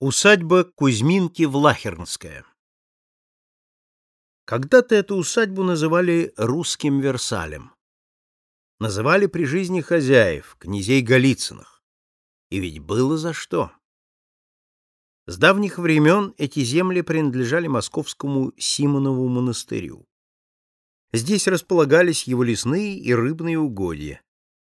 Усадьба Кузьминки-Влахернская Когда-то эту усадьбу называли русским Версалем. Называли при жизни хозяев, князей Голицыных. И ведь было за что. С давних времен эти земли принадлежали московскому Симонову монастырю. Здесь располагались его лесные и рыбные угодья.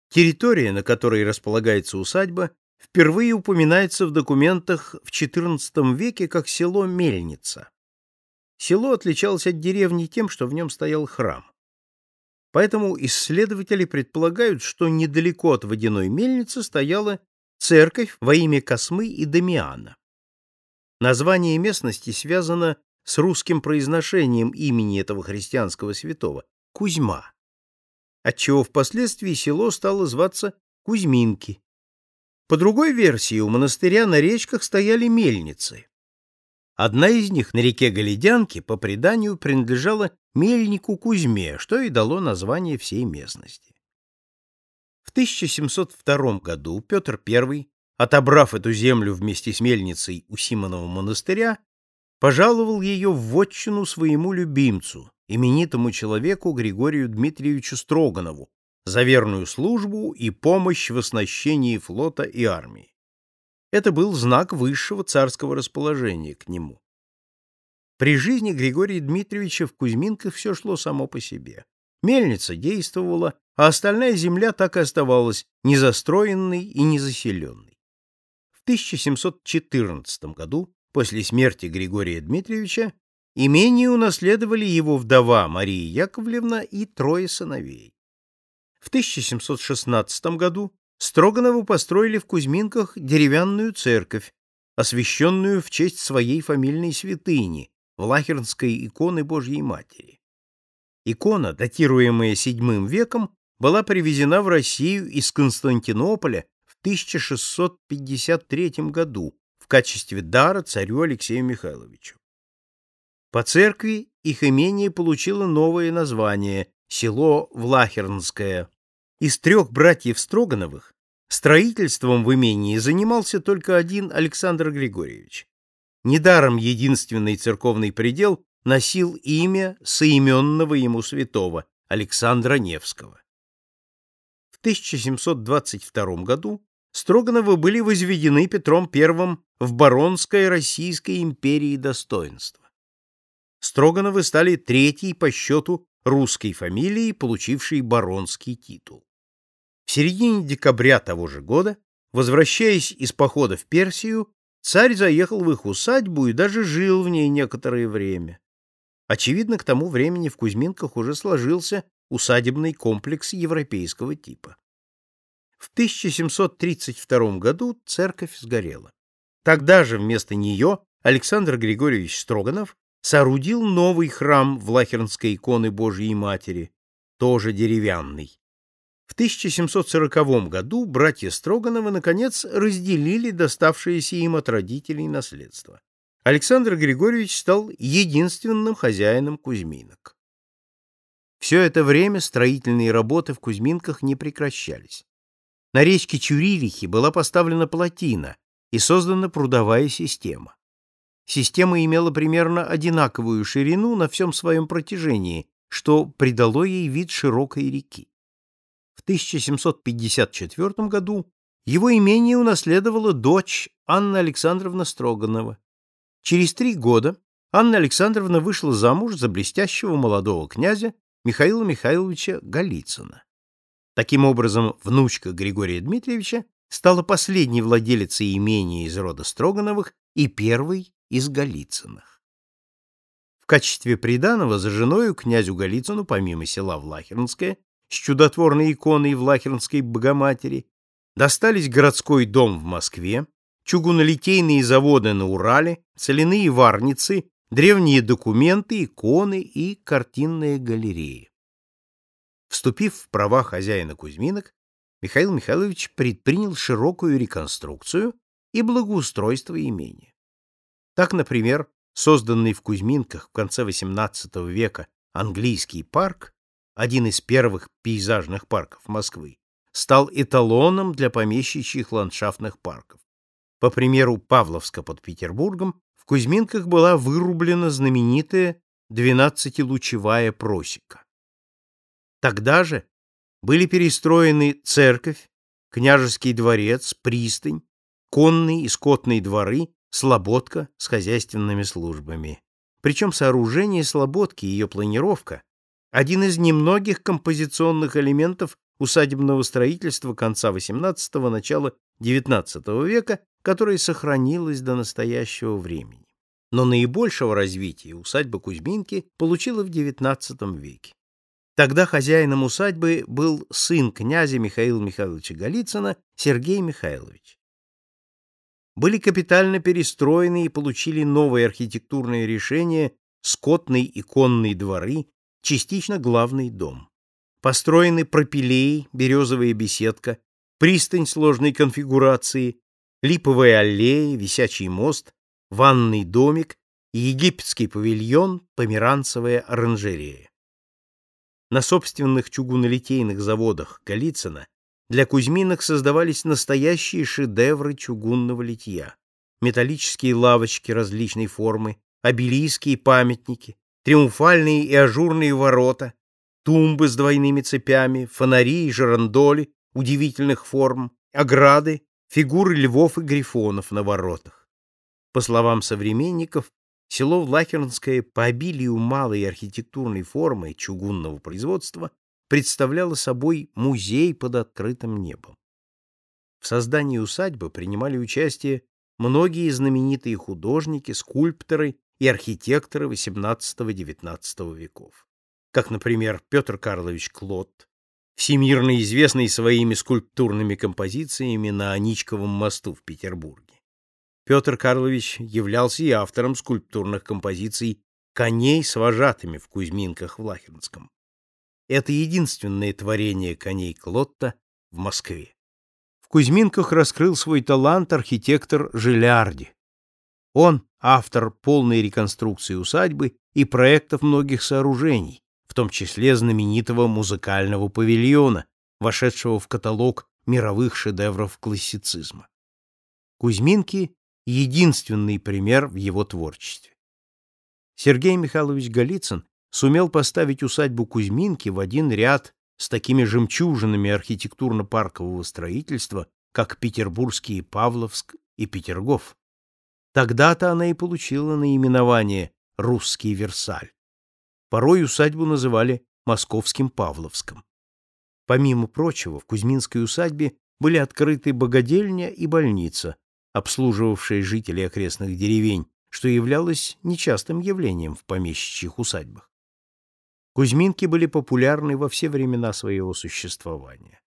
Территория, на которой располагается усадьба, впервые упоминается в документах в XIV веке как село Мельница. Село отличалось от деревни тем, что в нем стоял храм. Поэтому исследователи предполагают, что недалеко от водяной мельницы стояла церковь во имя Космы и Дамиана. Название местности связано с русским произношением имени этого христианского святого – Кузьма, отчего впоследствии село стало зваться Кузьминки, по другой версии, у монастыря на речках стояли мельницы. Одна из них на реке Галидянке, по преданию, принадлежала мельнику Кузьме, что и дало название всей местности. В 1702 году Петр I, отобрав эту землю вместе с мельницей у Симонова монастыря, пожаловал ее в вотчину своему любимцу, именитому человеку Григорию Дмитриевичу Строганову, за верную службу и помощь в оснащении флота и армии. Это был знак высшего царского расположения к нему. При жизни Григория Дмитриевича в Кузьминках все шло само по себе. Мельница действовала, а остальная земля так и оставалась незастроенной и незаселенной. В 1714 году, после смерти Григория Дмитриевича, имение унаследовали его вдова Мария Яковлевна и трое сыновей. В 1716 году Строганову построили в Кузьминках деревянную церковь, освященную в честь своей фамильной святыни, Влахернской иконы Божьей Матери. Икона, датируемая VII веком, была привезена в Россию из Константинополя в 1653 году в качестве дара царю Алексею Михайловичу. По церкви их имение получило новое название село Влахернское. Из трех братьев Строгановых строительством в имении занимался только один Александр Григорьевич. Недаром единственный церковный предел носил имя соименного ему святого Александра Невского. В 1722 году Строгановы были возведены Петром I в Баронское Российской империи достоинство. Строгановы стали третьей по счету русской фамилии, получившей баронский титул. В середине декабря того же года, возвращаясь из похода в Персию, царь заехал в их усадьбу и даже жил в ней некоторое время. Очевидно, к тому времени в Кузьминках уже сложился усадебный комплекс европейского типа. В 1732 году церковь сгорела. Тогда же вместо нее Александр Григорьевич Строганов соорудил новый храм Влахернской иконы Божьей Матери, тоже деревянный. В 1740 году братья Строгановы, наконец, разделили доставшееся им от родителей наследство. Александр Григорьевич стал единственным хозяином Кузьминок. Все это время строительные работы в Кузьминках не прекращались. На речке Чурилихи была поставлена плотина и создана прудовая система. Система имела примерно одинаковую ширину на всем своем протяжении, что придало ей вид широкой реки. В 1754 году его имение унаследовала дочь Анна Александровна Строганова. Через три года Анна Александровна вышла замуж за блестящего молодого князя Михаила Михайловича Голицына. Таким образом, внучка Григория Дмитриевича стала последней владелицей имения из рода Строгановых и первой из Голицыных. В качестве приданого за женою князю Голицыну, помимо села Влахернское, с чудотворной иконой Влахернской Богоматери, достались городской дом в Москве, чугунолитейные заводы на Урале, соляные варницы, древние документы, иконы и картинные галереи. Вступив в права хозяина Кузьминок, Михаил Михайлович предпринял широкую реконструкцию и благоустройство имения. Так, например, созданный в Кузьминках в конце XVIII века английский парк, один из первых пейзажных парков Москвы, стал эталоном для помещичьих ландшафтных парков. По примеру Павловска под Петербургом, в Кузьминках была вырублена знаменитая двенадцатилучевая просека. Тогда же были перестроены церковь, княжеский дворец, пристань, конные и скотные дворы, слободка с хозяйственными службами. Причем сооружение слободки и ее планировка – один из немногих композиционных элементов усадебного строительства конца XVIII – начала XIX века, которое сохранилось до настоящего времени. Но наибольшего развития усадьба Кузьминки получила в XIX веке. Тогда хозяином усадьбы был сын князя Михаила Михайловича Голицына Сергей Михайлович. Были капитально перестроены и получили новые архитектурные решения скотный и конный дворы, частично главный дом. Построены пропилеи, березовая беседка, пристань сложной конфигурации, липовые аллеи, висячий мост, ванный домик, египетский павильон, померанцевая оранжерея. На собственных чугунолитейных заводах Голицына для Кузьминок создавались настоящие шедевры чугунного литья. Металлические лавочки различной формы, обелиски и памятники, триумфальные и ажурные ворота, тумбы с двойными цепями, фонари и жерандоли удивительных форм, ограды, фигуры львов и грифонов на воротах. По словам современников, Село Влахернское по обилию малой архитектурной формы чугунного производства представляло собой музей под открытым небом. В создании усадьбы принимали участие многие знаменитые художники, скульпторы и архитекторы XVIII-XIX веков, как, например, Петр Карлович Клод, всемирно известный своими скульптурными композициями на Аничковом мосту в Петербурге. Петр Карлович являлся и автором скульптурных композиций коней с вожатыми в Кузьминках в Лахернском. Это единственное творение коней Клотта в Москве. В Кузьминках раскрыл свой талант архитектор Жилярди. Он автор полной реконструкции усадьбы и проектов многих сооружений, в том числе знаменитого музыкального павильона, вошедшего в каталог мировых шедевров классицизма. Кузьминки единственный пример в его творчестве. Сергей Михайлович Голицын сумел поставить усадьбу Кузьминки в один ряд с такими жемчужинами архитектурно-паркового строительства, как петербургские Павловск и Петергоф. Тогда-то она и получила наименование «Русский Версаль». Порой усадьбу называли Московским Павловском. Помимо прочего, в Кузьминской усадьбе были открыты богадельня и больница, обслуживавшие жителей окрестных деревень, что являлось нечастым явлением в помещичьих усадьбах. Кузьминки были популярны во все времена своего существования.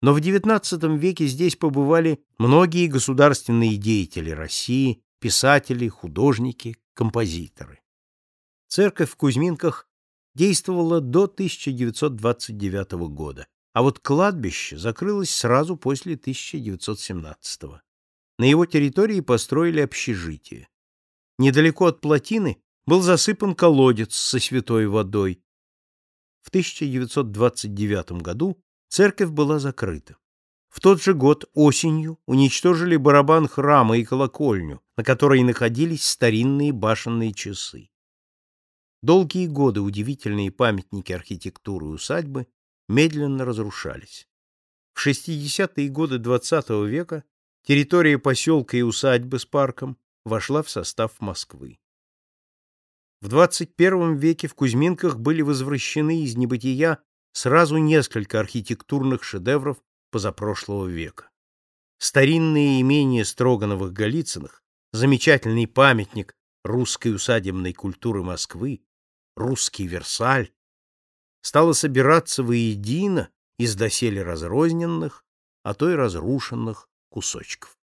Но в XIX веке здесь побывали многие государственные деятели России, писатели, художники, композиторы. Церковь в Кузьминках действовала до 1929 года, а вот кладбище закрылось сразу после 1917 года. На его территории построили общежитие. Недалеко от плотины был засыпан колодец со святой водой. В 1929 году церковь была закрыта. В тот же год осенью уничтожили барабан храма и колокольню, на которой находились старинные башенные часы. Долгие годы удивительные памятники архитектуры усадьбы медленно разрушались. В 60-е годы XX -го века территория поселка и усадьбы с парком вошла в состав Москвы. В 21 веке в Кузьминках были возвращены из небытия сразу несколько архитектурных шедевров позапрошлого века. Старинные имения Строгановых-Голицыных, замечательный памятник русской усадебной культуры Москвы, русский Версаль, стало собираться воедино из доселе разрозненных, а то и разрушенных кусочков.